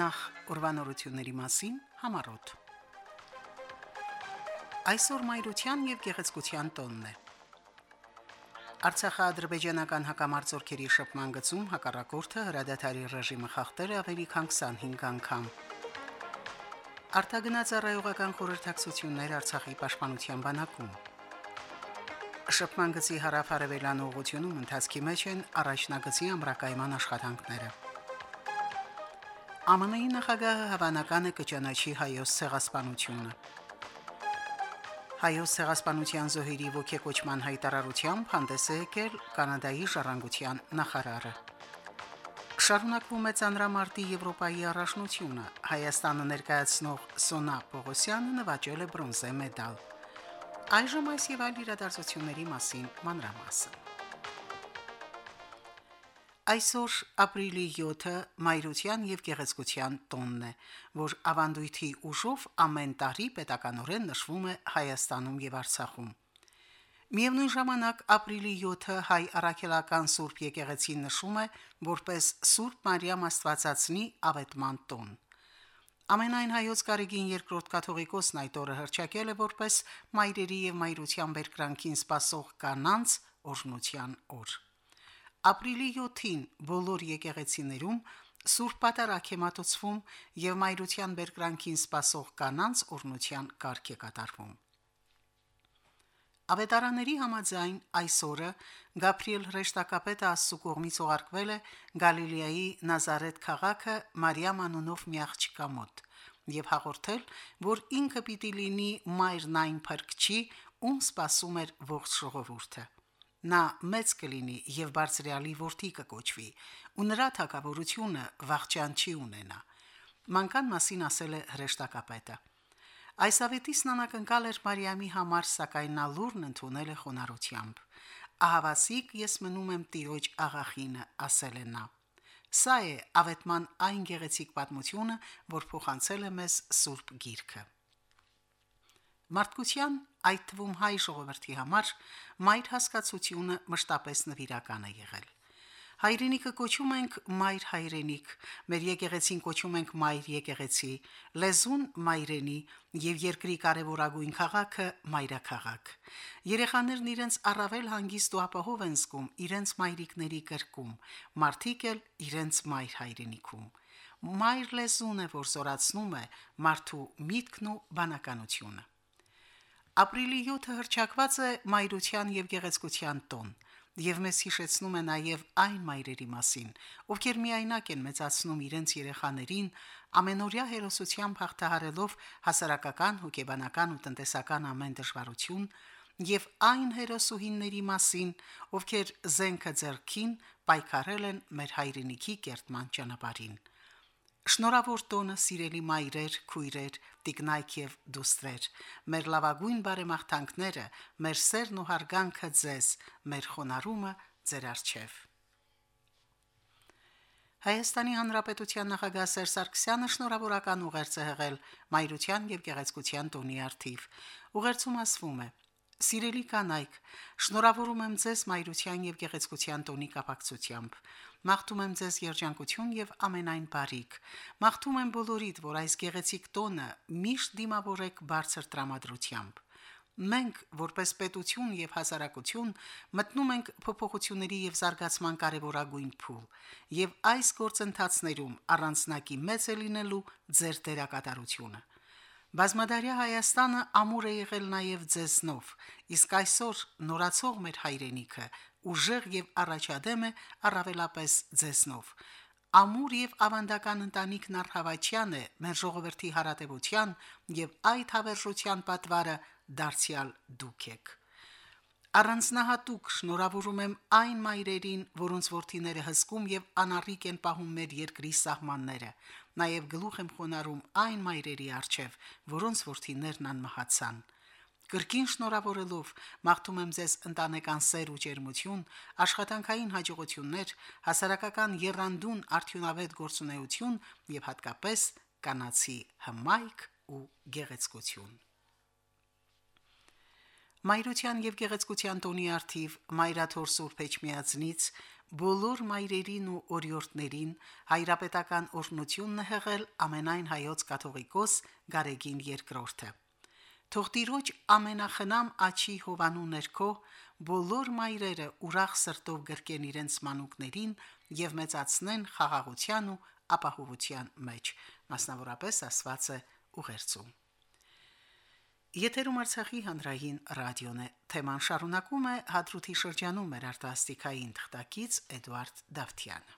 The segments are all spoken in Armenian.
Նախ ուրվանորությունների մասին համարոտ։ Այսօր մայրության եւ գեղեցկության տոնն է։ Արցախա-ադրբեջանական հակամարտությունների շփման գծում հակառակորդը հրադադարի ռեժիմը խախտել է ավելի քան 25 անգամ։ Արտագնաց առայողական խորհրդակցություններ Արցախի պաշտպանության բանակում։ Շփման գծի հարավարևելան ուղությունում ընթացքի մեջ են առաջնագծի ամրակայման աշխատանքները։ ԱՄՆ-ի նախագահը հավանական է կճանաչի հայոց ցեղասպանությունը։ Հայոց ցեղասպանության զոհերի ողեկոչման հայտարարությամբ հանդես է եկել կանադայի ժառանգության նախարարը։ Շարունակվում է ծանրամարտի Եվրոպայի առաջնությունը։ Հայաստանը ներկայացնող Սոնա Պողոսյանը նվաճել է բրոնզե մեդալ։ Այժմ այս եւ այլ իրադարձությունների մասին մանրամասն։ Այսօր ապրիլի 7-ը Մայրության եւ Գեղեցկության տոնն է, որ ավանդույթի ուժով ամեն տարի պետականորեն նշվում է Հայաստանում եւ Արցախում։ Միևնույն ժամանակ ապրիլի 7-ը հայ առաքելական Սուրբ Եկեղեցին նշում է որպես Սուրբ Մարիամ Աստվածածնի ավետման տոն։ Ամենայն հայոց կարիգին երկրորդ կաթողիկոսն այդ օրը հրճակել է որպես մայրերի եւ մայրության բերկրանքին սпасող կանանց օրհնության օր։ որ. Ապրիլի 7-ին բոլոր եկեղեցիներում Սուրբ Պատարագ է մատուցվում եւ մայրության բերկրանքին սпасող կանանց օրնության կարգ է կատարվում։ Ավետարանների համաձայն այս օրը Գաբրիել Ռեշտակապետը Աստծո կողմից ուղարկվել է Գալիլեայի Նազարետ քաղաքը Մարիամ անունով մի աղջկա մոտ եւ հաղորդել, որ ինքը պիտի լինի մայրն այն փրկչի, ում սпасում էր ողջ ժողովուրդը նա մեծ կլինի եւ բարձրյալի որդի կկոչվի, ու նրա թակավորությունը վաղճան չի ունենա։ Մանկան մասին ասել է հրեշտակապետը։ Այս ավետիսն անակնկալ էր Մարիամի համար, սակայն նա լուրն ընդունել է խոնարհությամբ։ Ահավասիկ ես մնում եմ տիրոջ աղախինը, ասել է նա։ Սա է ավետման այն գեղեցիկ պատմությունը, որ փոխանցել է մեզ Սուրբ Գիրքը։ Մարդկության, այդ թվում հայ ժողովրդի համար, մայր հասկացությունը մշտապես նվիրական է եղել։ Հայրենիքը կոչում ենք մայր հայրենիք, մեր եկեղեցին կոչում ենք մայր եկեղեցի, լեզուն մայրենի եւ երկրի կարևորագույն քաղաքը մայրաքաղաք։ Երեխաներն իրենց առավել հանգիստ ու ապահով են զգում իրենց մայրիկների կրկում, մարդիկ էլ իրենց մայր հայրենիքում։ Մայր լեզուն է, որ զորացնում է մարդու միտքն ու բանականությունը։ Ապրիլի 7-ը հրճակված է մայրության եւ գեղեցկության տոն, եւ մեզ հիշեցնում է նաեւ այն մայրերի մասին, ովքեր միայնակ են մեծացնում իրենց երեխաներին, ամենօրյա հերոսությամբ հաղթահարելով հասարակական, հոգեբանական ու տնտեսական ամեն դժվարություն, եւ այն հերոսուհիների մասին, ովքեր զենքը ձեռքին պայքարել են մեր հայրենիքի կերտման ճանապարհին։ Շնորհավոր տոնը, սիրելի մայրեր, քույրեր, տիկնայք եւ դուստրեր, մեր լավագույն բարեմաղթանքները, մեր սերն ու հարգանքը ձեզ, մեր խոնարհումը ձեր արչեվ։ Հայաստանի Հանրապետության նախագահ Սերժ Սարգսյանը շնորհավորական ուղերձ է հղել Մայրության եւ Գեղեցկության տոնի արթիվ։ Ուղերձում ասվում է. Սիրելի կանայք, շնորհավորում եմ ձեզ մայրության եւ գեղեցկության տոնի կապակցությամբ։ Մաղթում եմ ձեզ երջանկություն եւ ամենայն բարիք։ Մաղթում եմ բոլորիդ, որ այս գեղեցիկ տոնը միշտ դիմավորեք բարձր տրամադրությամբ։ Մենք, որպես պետություն եւ հասարակություն, մտնում ենք փոփոխությունների եւ զարգացման կարևորագույն փուլ, եւ այս գործընթացներում առանցնակի մեծ է լինելու ձեր դերակատարությունը։ Բազմադարյա Հայաստանը ամուր է եղել նաև ձեսնով, իսկ այսօր նորացող մեր հայրենիքը ուժեղ եւ առաջադեմ է առավելապես ձեսնով։ Ամուր եւ ավանդական ընտանիքն Արհավաչյան է մեր ժողովրդի հարատեվության եւ այդ հավերժության պատվարը դարձյալ դուք եք։ Առանձնահատուկ շնորհավորում եմ այն մայրերին, որոնց ворթիները հսկում եւ անառիկ են պահում մեր երկրի սահմանները նաև գլուխ եմ խոնարում այն մայրերի արչև, որոնց ворթիներն անմահացան։ Կրկին շնորհավորելով մաղթում եմ ձեզ ընտանեկան սեր ու ջերմություն, աշխատանքային հաջողություններ, հասարակական երանդուն արդյունավետ գործունեություն եւ հատկապես կանացի հմայք ու գեղեցկություն։ Մայրության եւ գեղեցկության տոնի արթիվ Մայրաթոր Սուրբ Էջմիածնից բոլոր մայրերին ու օրիորդներին հայրապետական օրհնությունն է հղել ամենայն հայոց կաթողիկոս Գարեգին II-ը։ Թող տիրոջ ամենախնամ աչի հովանու ներքո բոլոր մայրերը ուրախ սրտով գրկեն իրենց մանուկներին եւ մեծացնեն խաղաղության ու ապահովության մեջ, մասնավորապես ասված է ուղերձում։ Եթերում Արցախի հանրային ռադիոն է։ Թեման շարունակում է Հադրութի շրջանում մեր արտասթիկային թղթակից Էդվարդ Դավթյանը։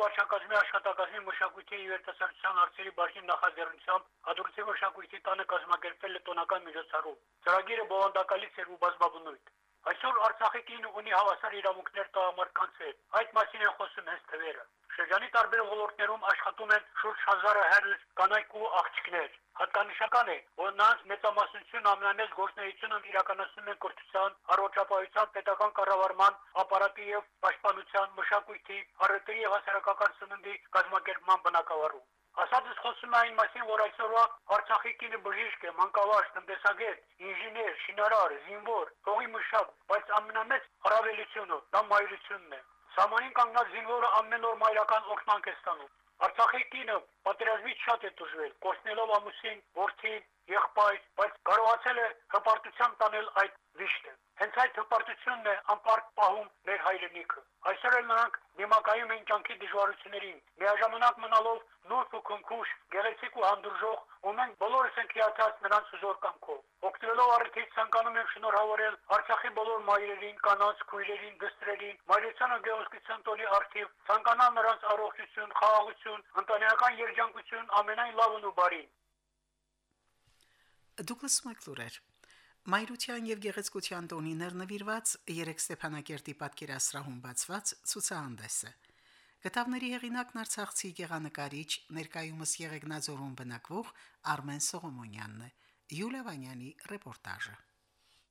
Վարչակազմի աշխատակազմի մշակույթի երիտասարդության հարցերի բաժնի նախաձեռնությամբ Հադրութի մշակույթի տանը կազմակերպվել է տոնական միջոցառում։ Ծրագիրը բովանդակալից էր ու բազմաբնույթ։ Այսօր Արցախի կինը ունի հավասար իրավունքներ տղամարդկանց հետ։ Այդ մասին են խոսում հենց թվերը։ Շրջանի տարբեր ոլորտներում աշխատում են շուրջ 1000 հերս կանայք ու աղջիկներ։ Հատկանշական է, որ նրանց մեծամասնությունը ամենամեծ գործունեությունը իրականացնում են կրթության, առողջապահության, պետական կառավարման, ապարատի եւ պաշտպանության, մշակույթի, առևտրի եւ հասարակական սննդի կազմակերպման բնակավարում։ Ասածս խոսում է այն մասին, որ այսօրվա Արցախի կինը բժիշկ է, մանկավարժ, տնտեսագետ, ինժեներ, շինարար, զինվոր, փողի մշակ, բայց ամենամեծ առավելությունը դա մայրությունն է։ Սամանին կանգնած զինվորը ամեն օր մայրական օրհնանք է ստանում։ Արցախի կինը պատերազմից շատ է դժվել, կորցնելով ամուսին, որդին, եղբայր, բայց կարողացել է հպարտությամբ տանել այդ վիշտը։ Հենց այդ հպարտությունն է անպարտ պահում հայրենիքը։ Այսօր էլ նրանք դիմակայում են կյանքի դժվարություններին, միաժամանակ մնալով նուրբ ու քնքուշ, գեղեցիկ ու հանդուրժող, ու մենք բոլորս ենք հիացած նրանց հզոր կամքով։ Օգտվելով առիթից ցանկանում եմ շնորհավորել Արցախի բոլոր մայրերին, կանանց, քույրերին, դստրերին, ու գեղեցկության տոնի արխիվ, ցանկանալ նրանց առողջություն, խաղաղություն, ընտանեկան երջանկություն, ամենայն լավն ու բարին։ Դուգլաս Մակլուրեր Մայրության եւ գեղեցկության տոնիներ նվիրված երեք Ստեփանակերտի պատկերասրահում բացված ցուցահանդեսը Կտավների հեղինակն Արցախցի գեղանկարիչ ներկայումս Եղեգնաձորում բնակվող Արմեն Սողոմոնյանն է։ Յուլիա Վանյանի ռեպորտաժը։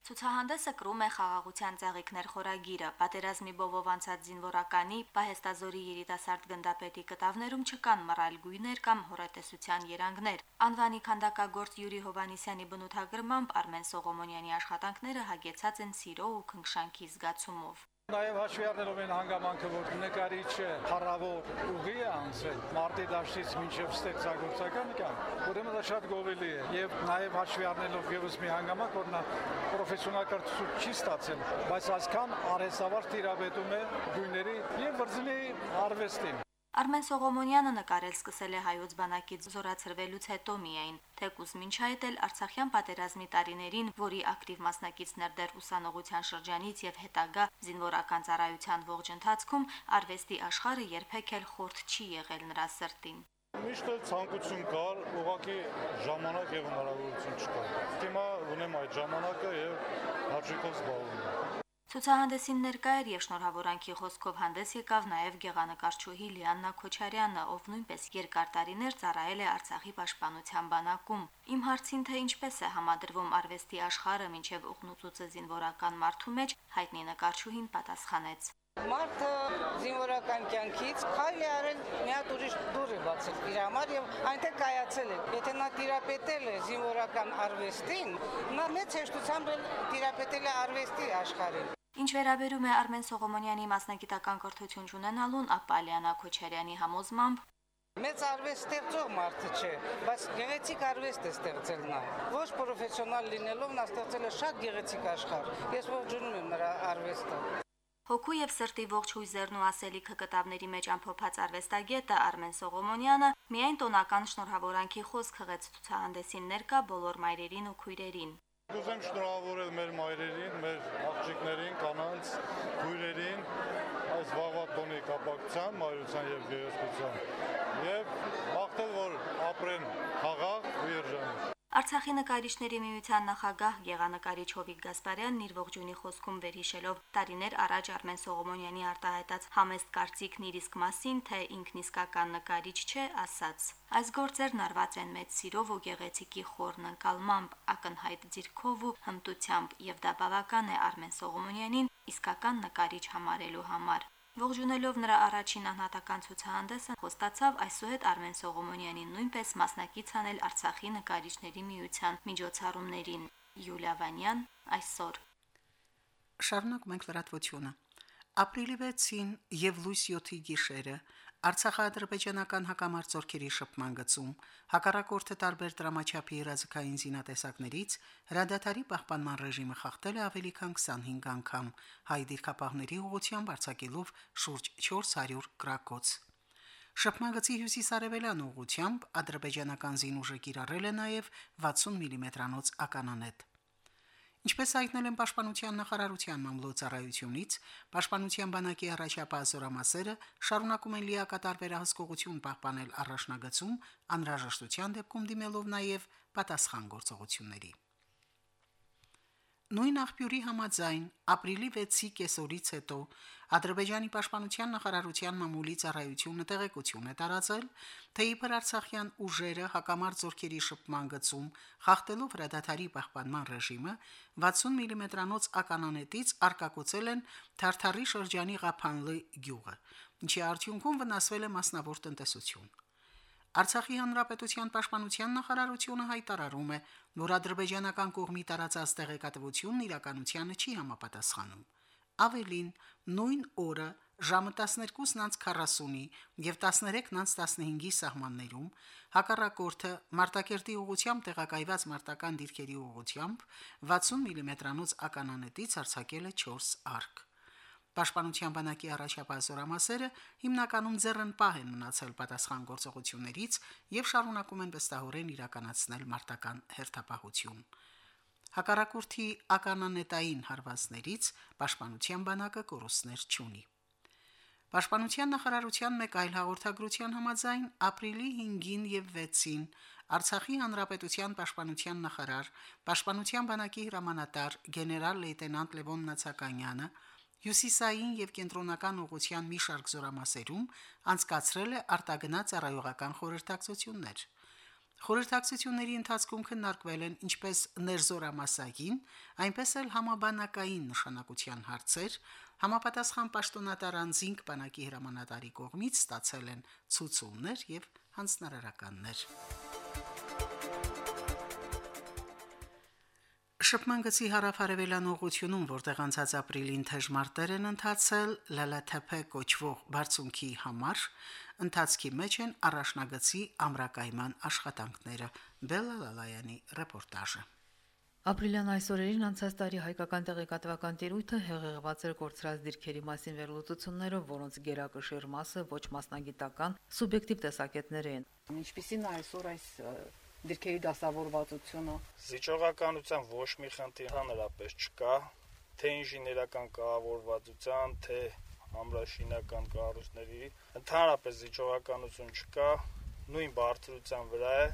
Ցուցահանդեսը կրում է խաղաղության ցաղիկներ խորագիրը։ Պատերազմի բովով անցած զինվորականի Պահեստազորի երիտասարդ գնդապետի կտավներում չկան մռայլ գույներ կամ հորատեսության երանգներ։ Անվանի քանդակագործ Յուրի Հովանիսյանի բնութագրմամբ Արմեն Սողոմոնյանի աշխատանքները հագեցած են սիրո ու քնքշանքի զգացումով։ Նաև հաշվի առնելով այն հանգամանքը, որ նկարիչը փառավոր ուղի է անցել մարտի դաշտից մինչև ստեղծագործական կյանք, ուրեմն դա շատ գովելի է եւ նաև հաշվի առնելով եւս մի հանգամանք, որ նա պրոֆեսիոնալ կրթություն չի ստացել, բայց այսքան արհեստավար տիրապետում է գույների եւ վրձնի արվեստին։ Արմեն Սողոմոնյանը նկարել սկսել է հայոց բանակից զորացրվելուց հետո միայն, թեկուզ մինչ այդ էլ Արցախյան պատերազմի տարիներին, որի ակտիվ մասնակիցներ դեռ ուսանողության շրջանից եւ հետագա զինվորական ծառայության ողջ ընթացքում արվեստի աշխարհը երբեք էլ խորտ չի եղել նրա սրտին։ Միշտ էլ ցանկություն կար, ուղղակի ժամանակ եւ հնարավորություն չկար։ Հիմա ունեմ այդ ժամանակը եւ հաջողով զբաղվում եմ։ Ցուցահանդեսին ներկա էր եւ շնորհավորանքի խոսքով հանդես եկավ նաեւ գեղանկարչուհի Լիաննա Քոչարյանը, ով նույնպես երկար տարիներ ծառայել է Արցախի պաշտպանության բանակում։ Իմ հարցին թե ինչպես է համադրվում արվեստի աշխարհը մինչև ուղնուցուցը զինվորական մարդու մեջ, հայտնի նկարչուհին պատասխանեց. Մարդը զինվորական կյանքից քայլ է արել մի հատ ուրիշ դուր է բացել իր համար եւ այնտեղ կայացել է։ Եթե նա տիրապետել է զինվորական արվեստին, նա մեծ հեշտությամբ տիրապետել է արվեստի աշխարհին։ Ինչ վերաբերում է Արմեն Սողոմոնյանի մասնագիտական կրթություն ունենալուն, ապա Լիանա Քոչարյանի համոզմամբ. Մեծ արվեստ ստեղծող մարդը չէ, բայց գեղեցիկ արվեստ է ստեղծել նա։ Ոչ պրոֆեսիոնալ լինելով նա ստեղծել է շատ գեղեցիկ աշխարհ։ Ես ողջունում եմ նրա արվեստը։ Հոգու եւ սրտի ողջ հույզերն ու ասելիքը կտավների մեջ ամփոփած արվեստագետը Արմեն Սողոմոնյանը միայն տոնական շնորհավորանքի խոսք հղեց ցուցահանդեսին ներկա բոլոր մայրերին ու քույրերին։ Կուզեմ շնորհավորել մեր մայրերին, մեր աղջիկներին, կանանց, քույրերին այս վաղվա տոնի կապակցության, մայրության եւ գերեզգության եւ մաղթել, որ ապրեն խաղաղ Արցախի նկարիչների միության նախագահ Գեղանկարիչ Հովիկ Գասպարյանն իր ողջունի խոսքում վերհիշելով տարիներ առաջ Արմեն Սողոմոնյանի արտահայտած համեստ կարծիքն իր իսկ մասին, թե ինքն իսկական նկարիչ չէ, ասաց. Այս գործերն արված են մեծ սիրով ու գեղեցիկի խորն անկալմամբ, ակնհայտ ձիրքով ու հմտությամբ, եւ դա բավական է Արմեն Սողոմոնյանին իսկական նկարիչ համարելու համար։ Ողջունելով նրա առաջին անհատական ցուցահանդեսը, խոստացավ այսուհետ Արմեն Սողոմոնյանին նույնպես մասնակից անել Արցախի նկարիչների միության միջոցառումներին։ Յուլիա Վանյան այսօր Շարունակ մենք լրատվությունը։ Ապրիլի 6-ին եւ լույս 7-ի գիշերը Արցախա-ադրբեջանական հակամարտությունների շփման գծում հակառակորդը տարբեր դրամաչափի երազկային զինատեսակներից հրադադարի պահպանման ռեժիմը խախտել է ավելի քան 25 անգամ հայ դիրքապահների ուղղությամբ արձակելով շուրջ 400 գրակոց։ Շփման գծի հյուսիսարևելյան ուղությամբ ադրբեջանական զինուժը կիրառել է նաև 60 մմ-անոց mm ականանետ։ Ինչպես հայտնել են Պաշտպանության նախարարության մամլոյցարայությունից, Պաշտպանության բանակի առաջապահ զորամասերը շարունակում են լիակատար վերահսկողություն պահպանել առաջնագծում, անհրաժեշտության դեպքում դիմելով նաև պատասխան գործողությունների։ Նույն աղբյուրի համաձայն ապրիլի 6-ի կեսօրից հետո Ադրբեջանի պաշտպանության նախարարության մամուլի ծառայությունը տեղեկություն է տարածել, թե իբր Արցախյան ուժերը հակամարտ զորքերի շփման գծում խախտելով հրադադարի պահպանման ռեժիմը 60 մմ-անոց mm ականանետից արկակոծել են Թարթարի շրջանի Ղափանլի գյուղը, ինչի արդյունքում վնասվել է մասնավոր տնտեսություն։ Արցախի հանրապետության պաշտպանության նախարարությունը հայտարարում է, որ ադրբեջանական կողմի տարածած տեղեկատվությունն իրականությանը չի համապատասխանում։ Ավելին, նույն օրը ժամը 12:40-ի եւ 13:15-ի սահմաններում հակառակորդը Մարտակերտի ուղությամբ տեղակայված մարտական դիրքերի ուղությամբ 60 մմ-անոց mm ականանետից արձակել է 4 արկ։ Պաշտպանության բանակի առաջապահ զորամասերը հիմնականում ձեռնպահ են մնացել պատասխան գործողություններից եւ շարունակում են վստահորեն իրականացնել մարտական հերթապահություն։ Հակառակորդի ականանետային հարվածներից պաշտպանության բանակը կորուստներ չունի։ Պաշտպանության նախարարության մեկ այլ հաղորդագրության համաձայն ապրիլի 5-ին եւ 6-ին Արցախի հանրապետության պաշտպանության նախարար, պաշտպանության բանակի հրամանատար գեներալ լեյտենանտ Լևոն Նացականյանը Հյուսիսային եւ կենտրոնական ուղղության մի շարք զորամասերում անցկացրել է արտագնաց առայողական խորհրդակցություններ։ Խորհրդակցությունների ընթացքում քննարկվել են ինչպես ներզորամասային, այնպես էլ համաբանակային նշանակության հարցեր, համապատասխան պաշտոնատար անձինք բանակի հրամանատարի կողմից ստացել են ցուցումներ եւ հանձնարարականներ։ Շփման գծի հարավարևելան ուղությունում, որտեղ անցած ապրիլին թեժ մարտեր են ընթացել ԼԼԹՊ կոչվող բարձունքի համար, ընթացքի մեջ են առաջնագծի ամրակայման աշխատանքները։ Բելալալայանի ռեպորտաժը։ Ապրիլյան այսօրերին անցած տարի հայկական տեղեկատվական տիրույթը հեղեղված էր կորցրած դիրքերի մասին վերլուծություններով, որոնց գերակշիռ մասը ոչ մասնագիտական, սուբյեկտիվ տեսակետներ են։ Ինչպիսին այսօր այս դիրքերի դասավորվածությունը։ Զիջողականության ոչ մի խնդիր հանրապես չկա, թե ինժեներական կառավարվածության, թե ամրաշինական կառույցների, ընդհանրապես զիջողականություն չկա, նույն բարձրության վրա է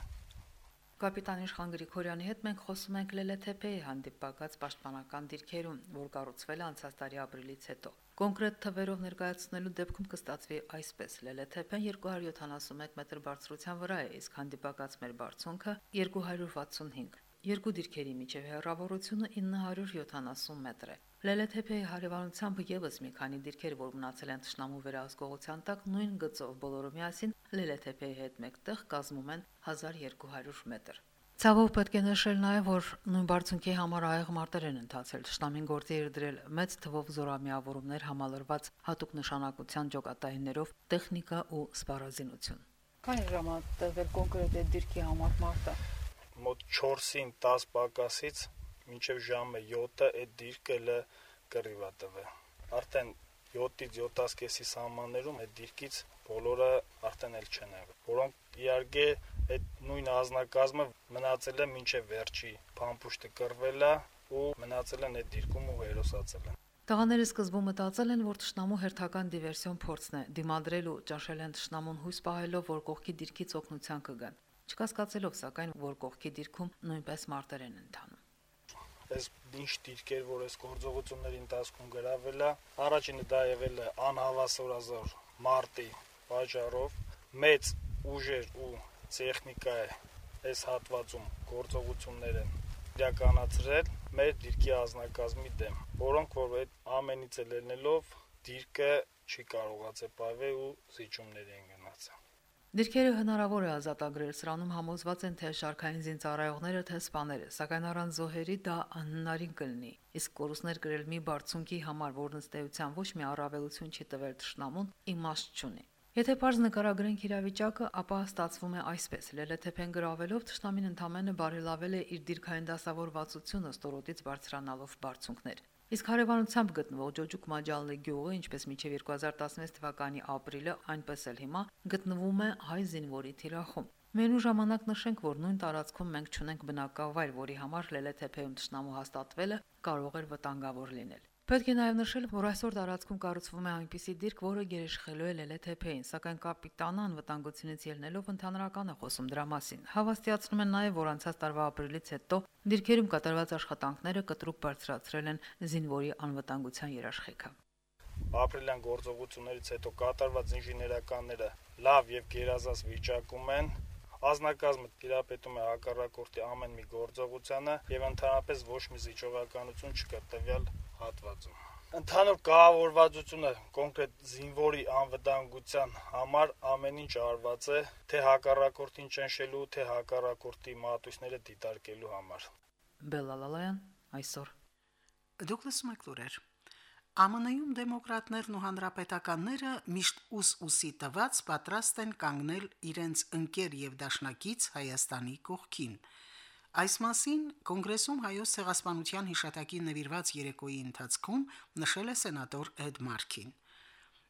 Կապիտան Իշխան Գրիգորյանի հետ մենք խոսում ենք ԼԼԹՊ-ի հանդիպակաց պաշտպանական դիրքերում, որ կառուցվել է անցած տարի ապրիլից հետո։ Կոնկրետ թվերով ներկայացնելու դեպքում կստացվի այսպես. ԼԼԹՊ-ն 271 մետր բարձրության վրա է, իսկ հանդիպակաց մեր բարձունքը 265 երկու դիրքերի միջև հեռավորությունը 970 մետր է։ ԼԼԹՊ-ի հարևանությամբ եւս մի քանի դիրքեր, որ մնացել են ճշնամու վերահսկողության տակ, նույն գծով բոլորը միասին ԼԼԹՊ-ի հետ մեկտեղ կազմում են 1200 մետր։ Ցավով պետք է նշել նաև, որ նույն բարձունքի համար աղեղ մարտեր են ընթացել։ Շնամին գործի էր դրել մեծ թվով զորամիավորումներ համալրված հատուկ նշանակության ջոկատայիններով տեխնիկա ու սպառազինություն։ Քանի ժամ է տևել կոնկրետ այդ դիրքի համար մարտը։ Մոտ 4-ին 10 պակասից մինչև ժամը 7-ը այդ դիրքը լը կռիվա տվել։ Արդեն 7-ից 7-ից սահմաններում այդ դիրքից բոլորը արդեն էլ չեն եղել, որոնք իհարկե այդ նույն ազնակազմը մնացել է մինչև վերջի փամփուշտը կռվել է ու մնացել են այդ դիրքում ու հերոսացել են Տղաները սկզբում մտածել են, որ Տշնամու հերթական դիվերսիոն փորձն է, դիմադրել ու ճաշել են Տշնամուն հույս պահելով, որ կողքի դիրքից օգնության կգան։ Չկասկածելով սակայն, որ կողքի դիրքում նույնպես մարտեր են ընթանում այս ինչ դիրքեր, որ այս գործողությունների ընթացքում գրավել է, առաջինը դա եղել է անհավասարազոր մարտի պատճառով մեծ ուժեր ու տեխնիկա է այս հատվածում գործողություններ են իրականացրել մեր դիրքի ազնագազմի դեմ, որոնք որ այդ ամենից ելնելով դիրքը չի կարողացել պահվել ու զիջումների են գնացել։ Դիրքերը հնարավոր է ազատագրել, սրանում համոզված են թե շարքային զինծառայողները թե սպաները, սակայն առանց զոհերի դա անհնարին կլինի։ Իսկ կորուստներ գրել մի բարձունքի համար, որն ըստ էության ոչ մի առավելություն չի տվել ճշնամուն, իմաստ չունի։ Եթե բարձ նկարագրենք իրավիճակը, ապա ստացվում է այսպես. Լելեթեփեն գրավելով ճշտամին ընդամենը բարելավել է իր դիրքային դասավորվածությունը ստորոտից բարձրանալով բարձունքներ։ Իսկ հարևանությամբ գտնվող Ջոջուկ Մաջալնի գյուղը, ինչպես միջև 2016 թվականի ապրիլը, այնպես էլ հիմա գտնվում է հայ զինվորի թիրախում։ Մենու ժամանակ նշենք, որ նույն տարածքում մենք ճունենք բնակավայր, որի համար Լելեթեփեում ճշնամու հաստատվելը կարող էր վտանգավոր լինել։ Պետք է նաև նշել, որ այսօր տարածքում կառուցվում է այնպիսի դիրք, որը գերեշխելու է Լելեթեփեին, սակայն կապիտանը անվտանգությունից ելնելով ընդհանրական է խոսում դրա մասին։ Հավաստիացնում են նաև, որ անցած տարվա ապրիլից հետո դիրքերում կատարված աշխատանքները կտրուկ բարձրացրել են զինվորի անվտանգության երաշխիքը ապրիլյան գործողություններից հետո կատարված ինժեներականները լավ եւ գերազանց վիճակում են ազնակազմը տիրապետում է հակառակորդի ամեն մի գործողությանը եւ ընդհանրապես ոչ մի զիջողականություն չկա տվյալ հատվածում։ Ընդհանուր կառավարվածությունը կոնկրետ զինվորի անվտանգության համար ամեն ինչ արված է թե հակառակորդին ճնշելու, թե հակառակորդի մատույցները դիտարկելու համար։ Բելալալայան այսօր Դուգլաս Մակլուրեր ԱՄՆ-ում դեմոկրատներն ու հանրապետականները միշտ ուս-ուսի տված պատրաստ են կանգնել իրենց ընկեր եւ դաշնակից Հայաստանի կողքին։ Այս մասին կոնգրեսում հայոց ցեղասպանության հիշատակին նվիրված երեկոյի ընթացքում նշել է սենատոր Էդ Մարքին։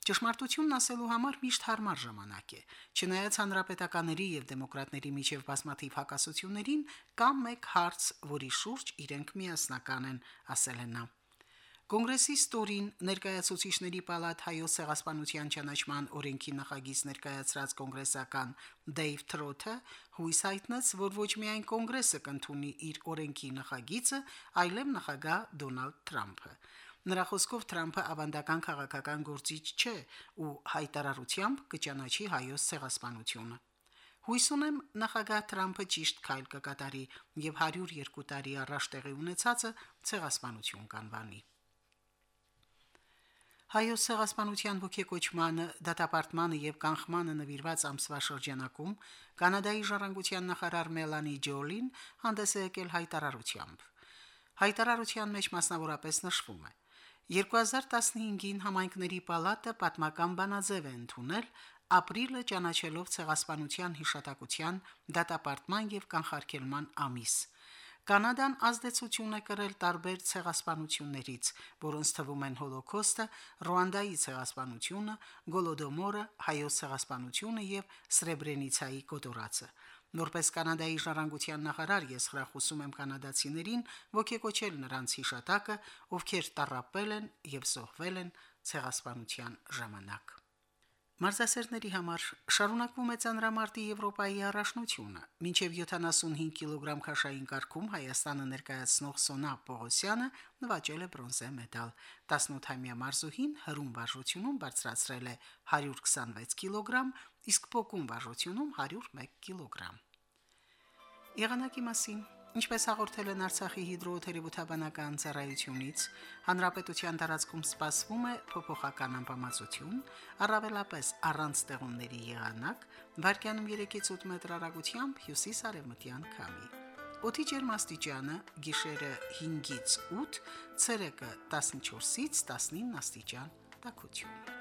Ճշմարտությունն ասելու համար միշտ հարմար ժամանակ է։ Չնայած հանրապետականների եւ դեմոկրատների միջև բազմաթիվ հակասություններին, կա մեկ հարց, որի շուրջ իրենք միասնական են, ասել են նա. Կոնգրեսի ստորին ներկայացուցիչների պալատ հայոց ցեղասպանության ճանաչման օրենքի նախագիծ ներկայացրած կոնգրեսական Դեյվ Թրոթը հույս հայտնեց, որ ոչ միայն կոնգրեսը կընդունի իր օրենքի նախագիծը, այլև նախագահ Դոնալդ Թրամփը։ Նրա խոսքով Թրամփը ավանդական քաղաքական գործիչ չէ ու հայտարարությամբ կճանաչի հայոց ցեղասպանությունը։ Հույս ունեմ նախագահ Թրամփը ճիշտ քայլ կկատարի եւ 102 տարի առաջ տեղի ունեցածը ցեղասպանություն կանվանի։ Հայոց ցեղասպանության ողեկոչմանը, դատապարտմանը եւ կանխմանը նվիրված ամսվա շրջանակում Կանադայի ժառանգության նախարար Մելանի Ջոլին հանդես է եկել հայտարարությամբ։ Հայտարարության մեջ մասնավորապես նշվում է. 2015-ին համայնքների պալատը պատմական բանաձև է ընդունել ապրիլը ճանաչելով ցեղասպանության հիշատակության դատապարտման եւ կանխարգելման ամիս։ Կանադան ազդեցություն է կրել տարբեր ցեղասպանություններից, որոնց թվում են Հոլոկոստը, Ռուանդայի ցեղասպանությունը, Գոլոդոմորը, հայոց ցեղասպանությունը եւ Սրեբրենիցայի կոտորածը։ Նորպես Կանադայի ժառանգության նախարար ես հրախուսում եմ կանադացիներին ողեկոչել նրանց հիշատակը, ովքեր տարապել են եւ զոհվել են ցեղասպանության ժամանակ։ Մարզասերների համար շարունակվում է ծանրամարտի Եվրոպայի առաջնությունը։ Մինչև 75 կիլոգրամ քաշային կարգում Հայաստանը ներկայացնող Սոնա Պողոսյանը նվաճել է բրոնզե մեդալ։ 18-ամյա մարզուհին հրում վարժությունում բարձրացրել է 126 կիլոգրամ, իսկ փոկում վարժությունում 101 կիլոգրամ։ Եղանակի մասին Ինչպես հաղորդել են Արցախի հիդրոթերապևտաբանական ծառայությունից, հանրապետության տարածքում սպասվում է փոփոխական ամպամածություն, առավելապես առանց ստեղումների եղանակ, վարկյանում 3-ից 8 մետր հեռագությամբ հյուսիս-արևմտյան քամի։ Օդի ջերմաստիճանը՝ գիշերը 5-ից 8, ցերեկը 14-ից 19 աստիճան տաքություն։